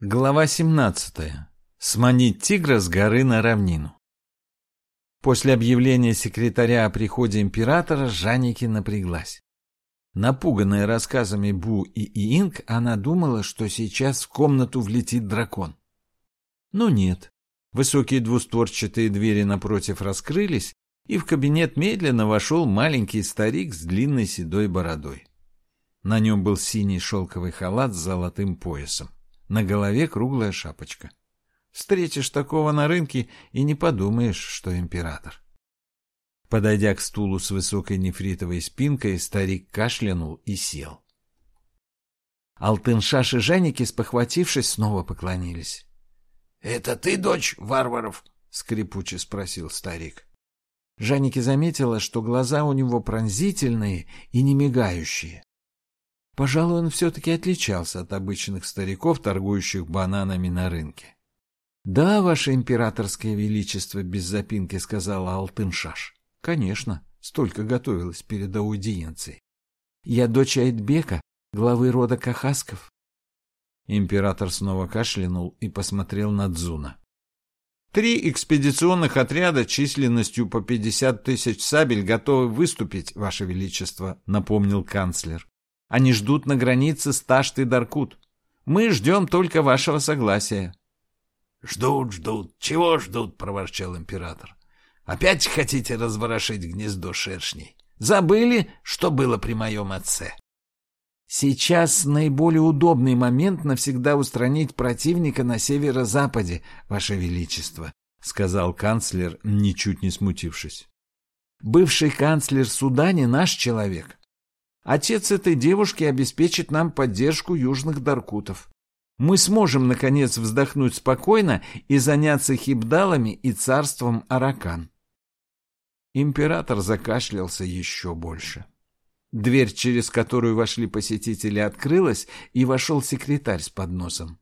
Глава 17. Сманить тигра с горы на равнину. После объявления секретаря о приходе императора Жанники напряглась. Напуганная рассказами Бу и Иинг, она думала, что сейчас в комнату влетит дракон. Но нет. Высокие двустворчатые двери напротив раскрылись, и в кабинет медленно вошел маленький старик с длинной седой бородой. На нем был синий шелковый халат с золотым поясом. На голове круглая шапочка. Встретишь такого на рынке и не подумаешь, что император. Подойдя к стулу с высокой нефритовой спинкой, старик кашлянул и сел. Алтыншаш и Жанники, спохватившись, снова поклонились. — Это ты, дочь варваров? — скрипуче спросил старик. Жанники заметила, что глаза у него пронзительные и не мигающие. Пожалуй, он все-таки отличался от обычных стариков, торгующих бананами на рынке. — Да, ваше императорское величество, — без запинки сказала Алтыншаш. — Конечно, столько готовилась перед аудиенцией. Я дочь Айтбека, главы рода Кахасков. Император снова кашлянул и посмотрел на Дзуна. Три экспедиционных отряда численностью по пятьдесят тысяч сабель готовы выступить, Ваше Величество, напомнил канцлер. Они ждут на границе Сташт и Даркут. Мы ждем только вашего согласия. — Ждут, ждут. Чего ждут? — проворчал император. — Опять хотите разворошить гнездо шершней? Забыли, что было при моем отце? Сейчас наиболее удобный момент навсегда устранить противника на северо-западе, Ваше Величество, — сказал канцлер, ничуть не смутившись. Бывший канцлер Судани наш человек. Отец этой девушки обеспечит нам поддержку южных даркутов. Мы сможем, наконец, вздохнуть спокойно и заняться хибдалами и царством Аракан. Император закашлялся еще больше. Дверь, через которую вошли посетители, открылась, и вошел секретарь с подносом.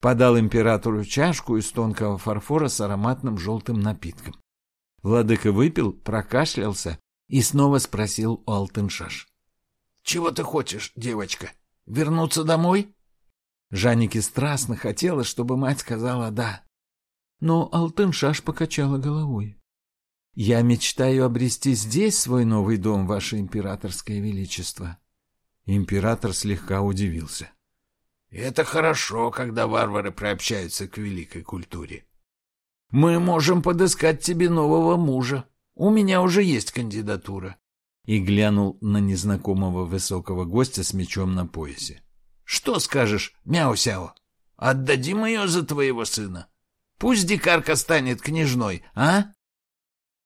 Подал императору чашку из тонкого фарфора с ароматным желтым напитком. Владыка выпил, прокашлялся и снова спросил у Алтыншаш. Чего ты хочешь, девочка? Вернуться домой? Жаннике страстно хотелось, чтобы мать сказала «да». Но Алтыншаш покачала головой. «Я мечтаю обрести здесь свой новый дом, ваше императорское величество». Император слегка удивился. «Это хорошо, когда варвары приобщаются к великой культуре. Мы можем подыскать тебе нового мужа. У меня уже есть кандидатура и глянул на незнакомого высокого гостя с мечом на поясе. — Что скажешь, Мяусяо? Отдадим ее за твоего сына? Пусть дикарка станет княжной, а?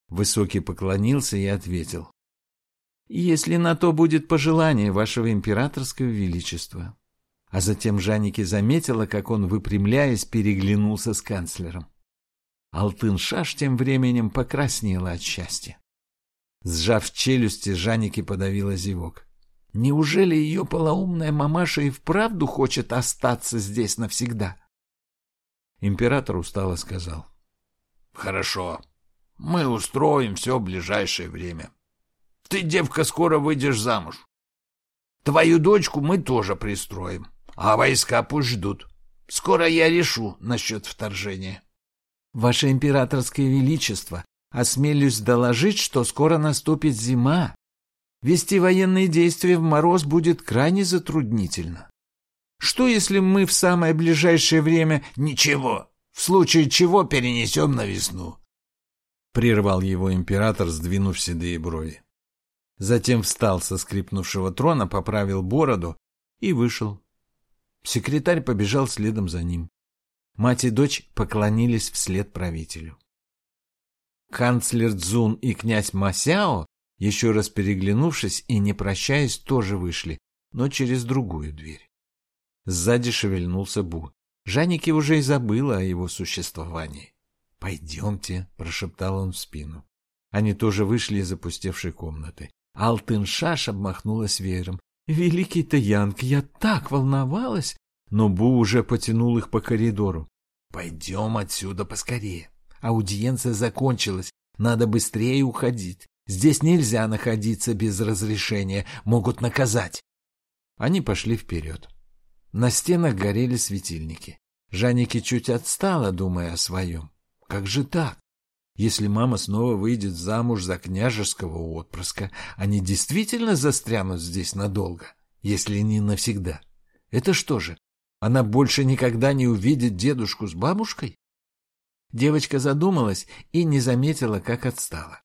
Высокий поклонился и ответил. — Если на то будет пожелание вашего императорского величества. А затем Жанеке заметила, как он, выпрямляясь, переглянулся с канцлером. Алтын-Шаш тем временем покраснела от счастья. Сжав челюсти, Жанеке подавила зевок. Неужели ее полоумная мамаша и вправду хочет остаться здесь навсегда? Император устало сказал. — Хорошо. Мы устроим все в ближайшее время. Ты, девка, скоро выйдешь замуж. Твою дочку мы тоже пристроим, а войска пусть ждут. Скоро я решу насчет вторжения. — Ваше императорское величество, Осмелюсь доложить, что скоро наступит зима. Вести военные действия в мороз будет крайне затруднительно. Что, если мы в самое ближайшее время... Ничего, в случае чего перенесем на весну. Прервал его император, сдвинув седые брови. Затем встал со скрипнувшего трона, поправил бороду и вышел. Секретарь побежал следом за ним. Мать и дочь поклонились вслед правителю. Канцлер Цзун и князь Масяо, еще раз переглянувшись и не прощаясь, тоже вышли, но через другую дверь. Сзади шевельнулся Бу. Жанеке уже и забыла о его существовании. «Пойдемте», — прошептал он в спину. Они тоже вышли из опустевшей комнаты. Алтын-Шаш обмахнулась веером. «Великий Таянг, я так волновалась!» Но Бу уже потянул их по коридору. «Пойдем отсюда поскорее. Аудиенция закончилась. Надо быстрее уходить. Здесь нельзя находиться без разрешения. Могут наказать. Они пошли вперед. На стенах горели светильники. Жанеке чуть отстала, думая о своем. Как же так? Если мама снова выйдет замуж за княжеского отпрыска, они действительно застрянут здесь надолго, если не навсегда. Это что же, она больше никогда не увидит дедушку с бабушкой? Девочка задумалась и не заметила, как отстала.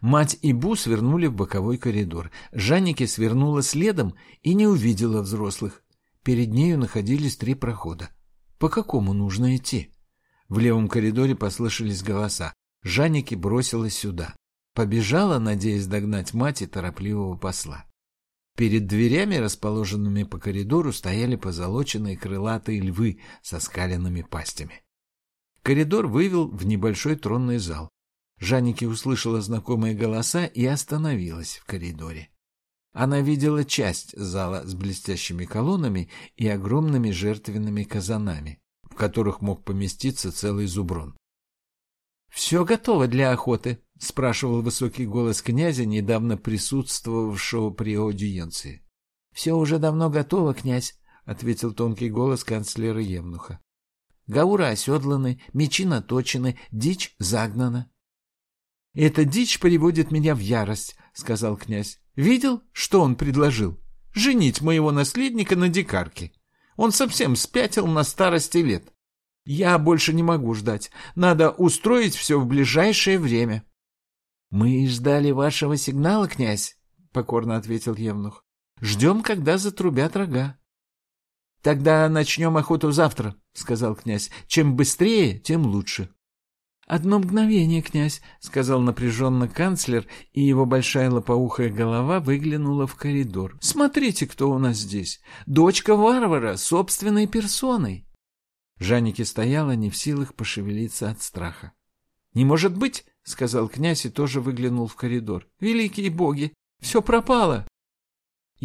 Мать и Бу свернули в боковой коридор. Жанники свернула следом и не увидела взрослых. Перед нею находились три прохода. По какому нужно идти? В левом коридоре послышались голоса. Жанники бросилась сюда. Побежала, надеясь догнать мать и торопливого посла. Перед дверями, расположенными по коридору, стояли позолоченные крылатые львы со скаленными пастями. Коридор вывел в небольшой тронный зал. Жанники услышала знакомые голоса и остановилась в коридоре. Она видела часть зала с блестящими колоннами и огромными жертвенными казанами, в которых мог поместиться целый зуброн. «Все готово для охоты?» — спрашивал высокий голос князя, недавно присутствовавшего при аудиенции. «Все уже давно готово, князь», — ответил тонкий голос канцлера Евнуха. «Гауры оседланы, мечи наточены, дичь загнана». «Эта дичь приводит меня в ярость», — сказал князь. «Видел, что он предложил? Женить моего наследника на дикарке. Он совсем спятил на старости лет. Я больше не могу ждать. Надо устроить все в ближайшее время. — Мы ждали вашего сигнала, князь, — покорно ответил Евнух. — Ждем, когда затрубят рога. — Тогда начнем охоту завтра, — сказал князь. — Чем быстрее, тем лучше. — Одно мгновение, князь, — сказал напряженно канцлер, и его большая лопоухая голова выглянула в коридор. — Смотрите, кто у нас здесь. Дочка варвара, собственной персоной. Жанники стояла не в силах пошевелиться от страха. — Не может быть, — сказал князь и тоже выглянул в коридор. — Великие боги, все пропало! —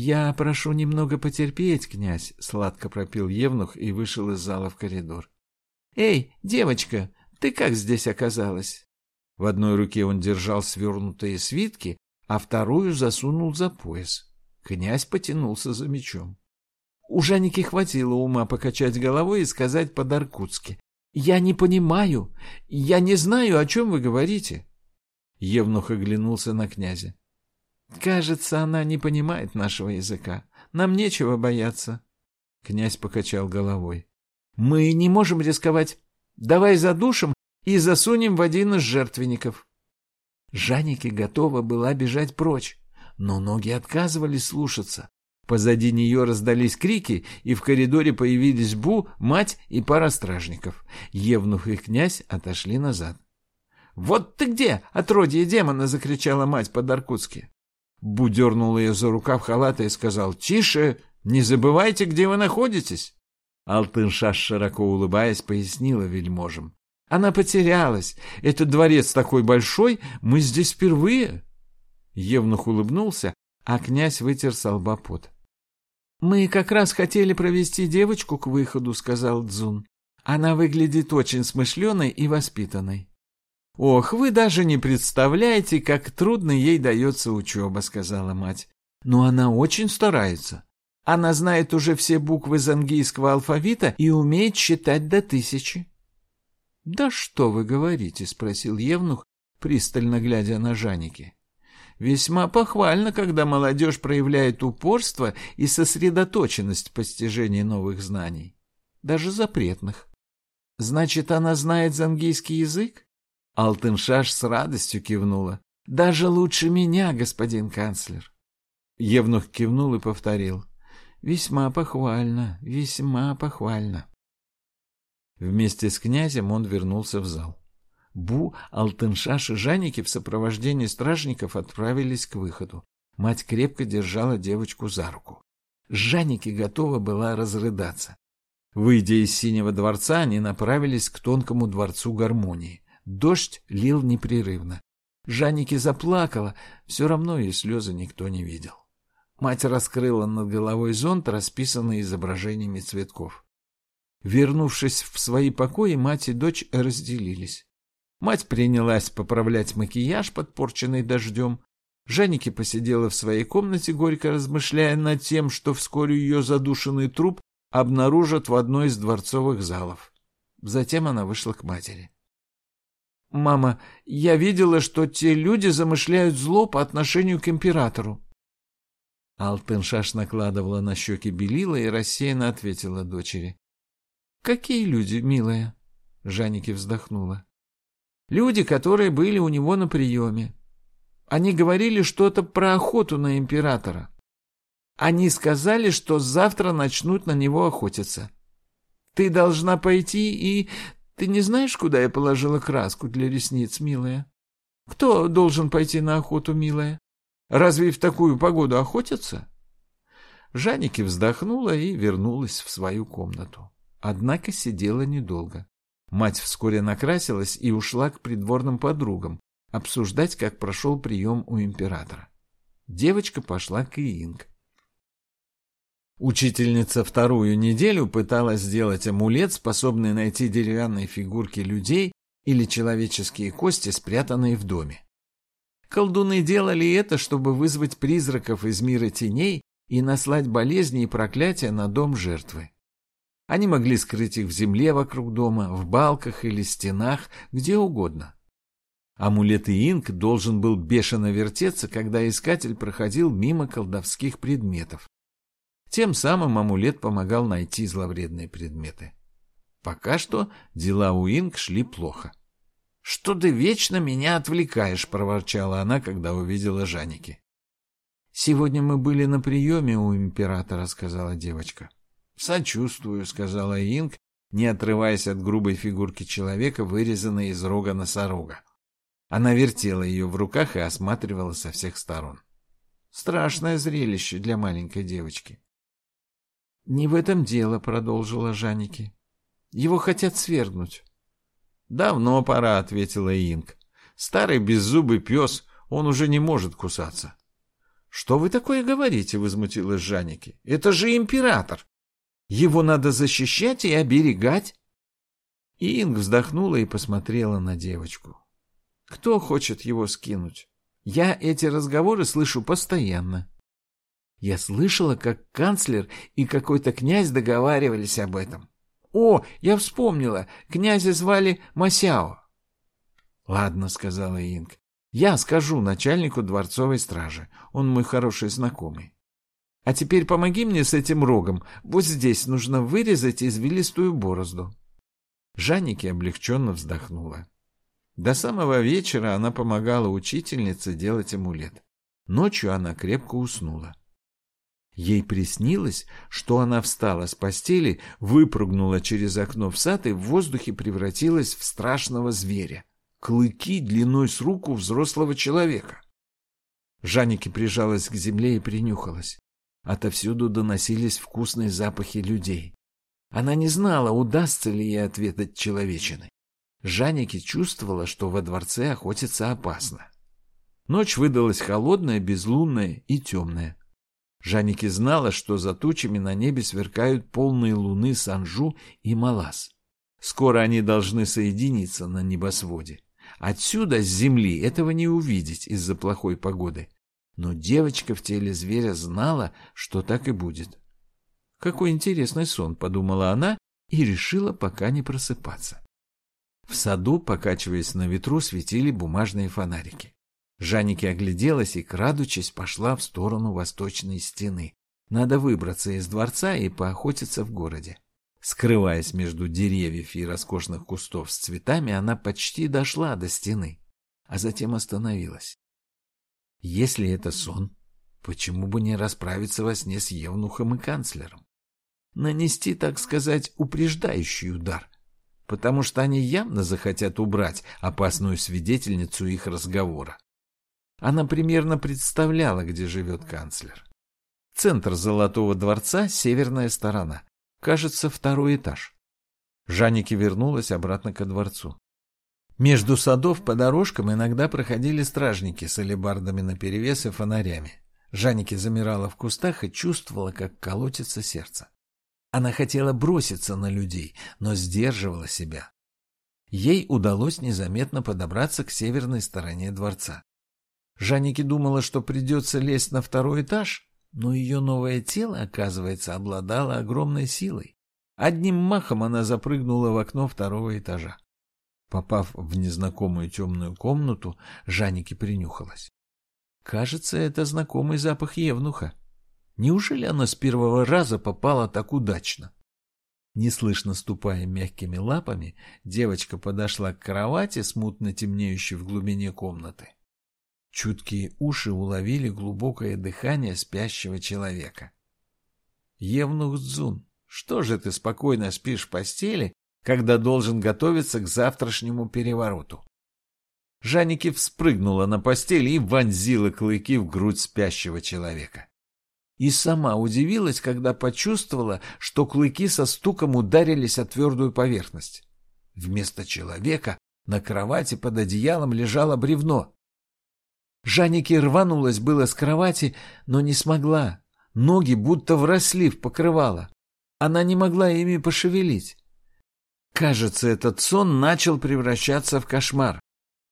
Я прошу немного потерпеть, князь, — сладко пропил Евнух и вышел из зала в коридор. — Эй, девочка, ты как здесь оказалась? В одной руке он держал свернутые свитки, а вторую засунул за пояс. Князь потянулся за мечом. У Жаники хватило ума покачать головой и сказать по-даркутски. «Я не понимаю. Я не знаю, о чем вы говорите». Евнух оглянулся на князя. «Кажется, она не понимает нашего языка. Нам нечего бояться». Князь покачал головой. «Мы не можем рисковать. Давай задушим и засунем в один из жертвенников». Жанеке готова была бежать прочь, но ноги отказывались слушаться. Позади нее раздались крики, и в коридоре появились Бу, мать и пара стражников. Евнух и князь отошли назад. «Вот ты где, отродье демона!» — закричала мать по-даркутски. Бу дернул ее за рукав халата и сказал «Тише! Не забывайте, где вы находитесь!» Алтыншаш, широко улыбаясь, пояснила вельможам. «Она потерялась. Этот дворец такой большой, мы здесь впервые!» Евнух улыбнулся, а князь вытер с лба пот. «Мы как раз хотели провести девочку к выходу», — сказал Дзун. «Она выглядит очень смышленой и воспитанной». «Ох, вы даже не представляете, как трудно ей дается учеба», — сказала мать. «Но она очень старается. Она знает уже все буквы зангийского алфавита и умеет считать до тысячи». «Да что вы говорите?» — спросил Евнух, пристально глядя на Жаники. Весьма похвально, когда молодежь проявляет упорство и сосредоточенность в постижении новых знаний, даже запретных. Значит, она знает зангийский язык? Алтыншаш с радостью кивнула. Даже лучше меня, господин канцлер. Евнух кивнул и повторил. Весьма похвально, весьма похвально. Вместе с князем он вернулся в зал. Бу, Алтыншаш и Жаники в сопровождении стражников отправились к выходу. Мать крепко держала девочку за руку. Жаники готова была разрыдаться. Выйдя из синего дворца, они направились к тонкому дворцу гармонии. Дождь лил непрерывно. Жаники заплакала, все равно ее слезы никто не видел. Мать раскрыла над головой зонт, расписанный изображениями цветков. Вернувшись в свои покои, мать и дочь разделились. Мать принялась поправлять макияж, подпорченный дождем. Жанеке посидела в своей комнате, горько размышляя над тем, что вскоре ее задушенный труп обнаружат в одной из дворцовых залов. Затем она вышла к матери. «Мама, я видела, что те люди замышляют зло по отношению к императору». Алтыншаш накладывала на щеки белила и рассеянно ответила дочери. «Какие люди, милая?» Жанники вздохнула. «Люди, которые были у него на приеме. Они говорили что-то про охоту на императора. Они сказали, что завтра начнут на него охотиться. Ты должна пойти и... Ты не знаешь, куда я положила краску для ресниц, милая? Кто должен пойти на охоту, милая? Разве в такую погоду охотятся? Жанники вздохнула и вернулась в свою комнату. Однако сидела недолго. Мать вскоре накрасилась и ушла к придворным подругам обсуждать, как прошел прием у императора. Девочка пошла к Иинг. Учительница вторую неделю пыталась сделать амулет, способный найти деревянные фигурки людей или человеческие кости, спрятанные в доме. Колдуны делали это, чтобы вызвать призраков из мира теней и наслать болезни и проклятия на дом жертвы. Они могли скрыть их в земле вокруг дома, в балках или стенах, где угодно. Амулет Инк должен был бешено вертеться, когда искатель проходил мимо колдовских предметов. Тем самым амулет помогал найти зловредные предметы. Пока что дела у Инк шли плохо. «Что ты вечно меня отвлекаешь?» — проворчала она, когда увидела Жаники. «Сегодня мы были на приеме у императора», — сказала девочка. «Сочувствую», — сказала Инг, не отрываясь от грубой фигурки человека, вырезанной из рога носорога. Она вертела ее в руках и осматривала со всех сторон. Страшное зрелище для маленькой девочки. «Не в этом дело», — продолжила Жанники. «Его хотят свергнуть». «Давно пора», — ответила Инг. «Старый беззубый пес, он уже не может кусаться». «Что вы такое говорите?» — возмутилась Жанники. «Это же император! Его надо защищать и оберегать. И Инг вздохнула и посмотрела на девочку. Кто хочет его скинуть? Я эти разговоры слышу постоянно. Я слышала, как канцлер и какой-то князь договаривались об этом. О, я вспомнила, князя звали Масяо. Ладно, сказала Инг. Я скажу начальнику дворцовой стражи. Он мой хороший знакомый. А теперь помоги мне с этим рогом. Вот здесь нужно вырезать извилистую борозду. Жанники облегченно вздохнула. До самого вечера она помогала учительнице делать амулет. Ночью она крепко уснула. Ей приснилось, что она встала с постели, выпрыгнула через окно в сад и в воздухе превратилась в страшного зверя. Клыки длиной с руку взрослого человека. Жанники прижалась к земле и принюхалась. Отовсюду доносились вкусные запахи людей. Она не знала, удастся ли ей ответить человечиной. Жанеке чувствовала, что во дворце охотиться опасно. Ночь выдалась холодная, безлунная и темная. Жанеке знала, что за тучами на небе сверкают полные луны Санжу и Малас. Скоро они должны соединиться на небосводе. Отсюда, с земли, этого не увидеть из-за плохой погоды. Но девочка в теле зверя знала, что так и будет. «Какой интересный сон», — подумала она и решила пока не просыпаться. В саду, покачиваясь на ветру, светили бумажные фонарики. Жанники огляделась и, крадучись, пошла в сторону восточной стены. Надо выбраться из дворца и поохотиться в городе. Скрываясь между деревьев и роскошных кустов с цветами, она почти дошла до стены, а затем остановилась. Если это сон, почему бы не расправиться во сне с Евнухом и канцлером? Нанести, так сказать, упреждающий удар, потому что они явно захотят убрать опасную свидетельницу их разговора. Она примерно представляла, где живет канцлер. Центр Золотого дворца — северная сторона. Кажется, второй этаж. Жанники вернулась обратно ко дворцу. Между садов по дорожкам иногда проходили стражники с алебардами наперевес и фонарями. Жанеке замирала в кустах и чувствовала, как колотится сердце. Она хотела броситься на людей, но сдерживала себя. Ей удалось незаметно подобраться к северной стороне дворца. Жанеке думала, что придется лезть на второй этаж, Но ее новое тело, оказывается, обладало огромной силой. Одним махом она запрыгнула в окно второго этажа. Попав в незнакомую темную комнату, Жанеке принюхалась. Кажется, это знакомый запах Евнуха. Неужели она с первого раза попала так удачно? Неслышно ступая мягкими лапами, девочка подошла к кровати, смутно темнеющей в глубине комнаты. Чуткие уши уловили глубокое дыхание спящего человека. Евнух Дзун, что же ты спокойно спишь в постели, когда должен готовиться к завтрашнему перевороту? Жанники вспрыгнула на постель и вонзила клыки в грудь спящего человека. И сама удивилась, когда почувствовала, что клыки со стуком ударились о твердую поверхность. Вместо человека на кровати под одеялом лежало бревно. Жанники рванулась было с кровати, но не смогла. Ноги будто вросли в покрывало. Она не могла ими пошевелить. Кажется, этот сон начал превращаться в кошмар.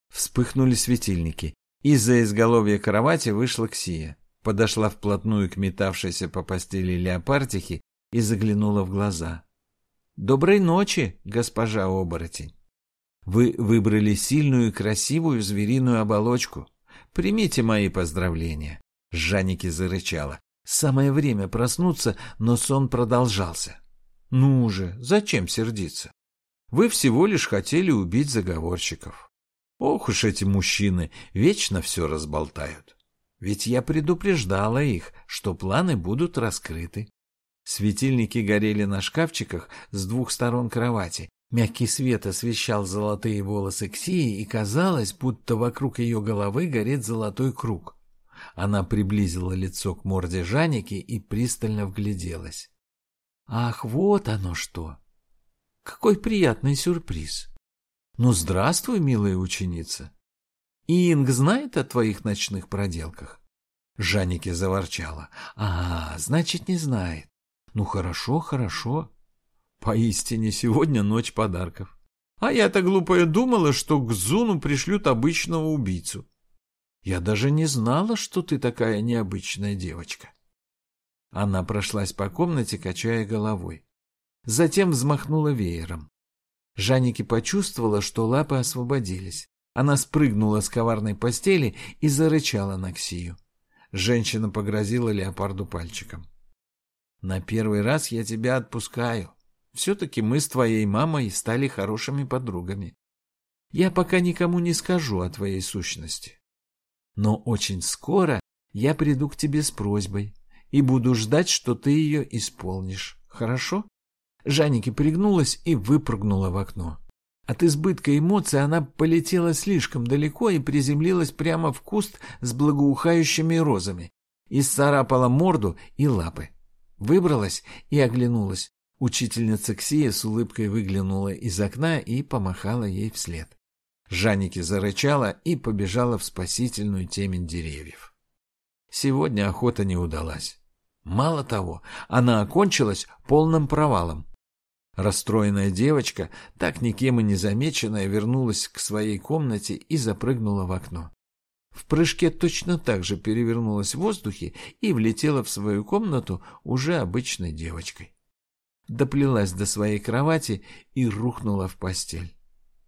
Вспыхнули светильники. Из-за изголовья кровати вышла Ксия. Подошла вплотную к метавшейся по постели леопардихе и заглянула в глаза. «Доброй ночи, госпожа оборотень! Вы выбрали сильную и красивую звериную оболочку. Примите мои поздравления!» Жанники зарычала. Самое время проснуться, но сон продолжался. «Ну же, зачем сердиться? Вы всего лишь хотели убить заговорщиков. Ох уж эти мужчины, вечно все разболтают. Ведь я предупреждала их, что планы будут раскрыты. Светильники горели на шкафчиках с двух сторон кровати. Мягкий свет освещал золотые волосы Ксии, и казалось, будто вокруг ее головы горит золотой круг. Она приблизила лицо к морде Жаники и пристально вгляделась. «Ах, вот оно что! Какой приятный сюрприз! Ну, здравствуй, милая ученица! Инг знает о твоих ночных проделках?» Жаники заворчала. «А, значит, не знает. Ну, хорошо, хорошо. Поистине, сегодня ночь подарков. А я-то глупая думала, что к Зуну пришлют обычного убийцу. Я даже не знала, что ты такая необычная девочка. Она прошлась по комнате, качая головой. Затем взмахнула веером. Жанники почувствовала, что лапы освободились. Она спрыгнула с коварной постели и зарычала на Ксию. Женщина погрозила леопарду пальчиком. «На первый раз я тебя отпускаю. Все-таки мы с твоей мамой стали хорошими подругами. Я пока никому не скажу о твоей сущности. Но очень скоро я приду к тебе с просьбой и буду ждать, что ты ее исполнишь. Хорошо?» Жанники пригнулась и выпрыгнула в окно. От избытка эмоций она полетела слишком далеко и приземлилась прямо в куст с благоухающими розами. И сцарапала морду и лапы. Выбралась и оглянулась. Учительница Ксия с улыбкой выглянула из окна и помахала ей вслед. Жанники зарычала и побежала в спасительную темень деревьев. Сегодня охота не удалась. Мало того, она окончилась полным провалом. Расстроенная девочка, так никем и не замеченная, вернулась к своей комнате и запрыгнула в окно. В прыжке точно так же перевернулась в воздухе и влетела в свою комнату уже обычной девочкой. Доплелась до своей кровати и рухнула в постель.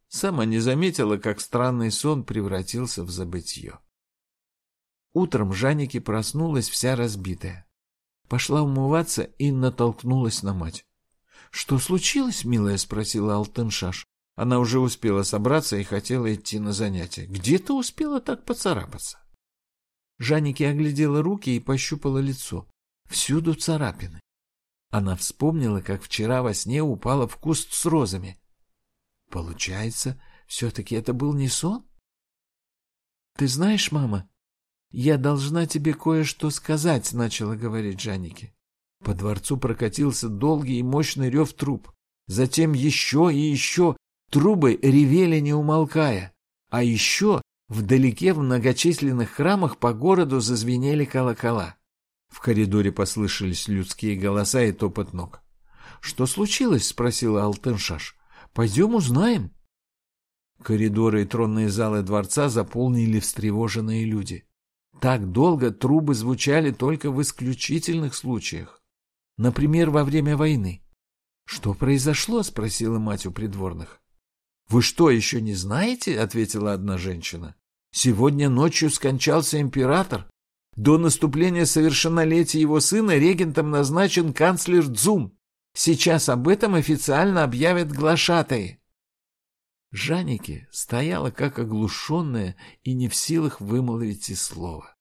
Сама не заметила, как странный сон превратился в забытье. Утром Жанеке проснулась вся разбитая. Пошла умываться и натолкнулась на мать. «Что случилось, милая?» — спросила Алтыншаш. Она уже успела собраться и хотела идти на занятия. «Где ты успела так поцарапаться?» Жанеке оглядела руки и пощупала лицо. Всюду царапины. Она вспомнила, как вчера во сне упала в куст с розами. Получается, все-таки это был не сон? «Ты знаешь, мама, я должна тебе кое-что сказать», — начала говорить Жанеке. По дворцу прокатился долгий и мощный рев труб. Затем еще и еще трубы ревели не умолкая. А еще вдалеке в многочисленных храмах по городу зазвенели колокола. В коридоре послышались людские голоса и топот ног. — Что случилось? — спросила Алтыншаш. — Пойдем узнаем. Коридоры и тронные залы дворца заполнили встревоженные люди. Так долго трубы звучали только в исключительных случаях. Например, во время войны. «Что произошло?» — спросила мать у придворных. «Вы что, еще не знаете?» — ответила одна женщина. «Сегодня ночью скончался император. До наступления совершеннолетия его сына регентом назначен канцлер Дзум. Сейчас об этом официально объявят глашатаи». Жанеке стояла как оглушенная и не в силах вымолвить и слова.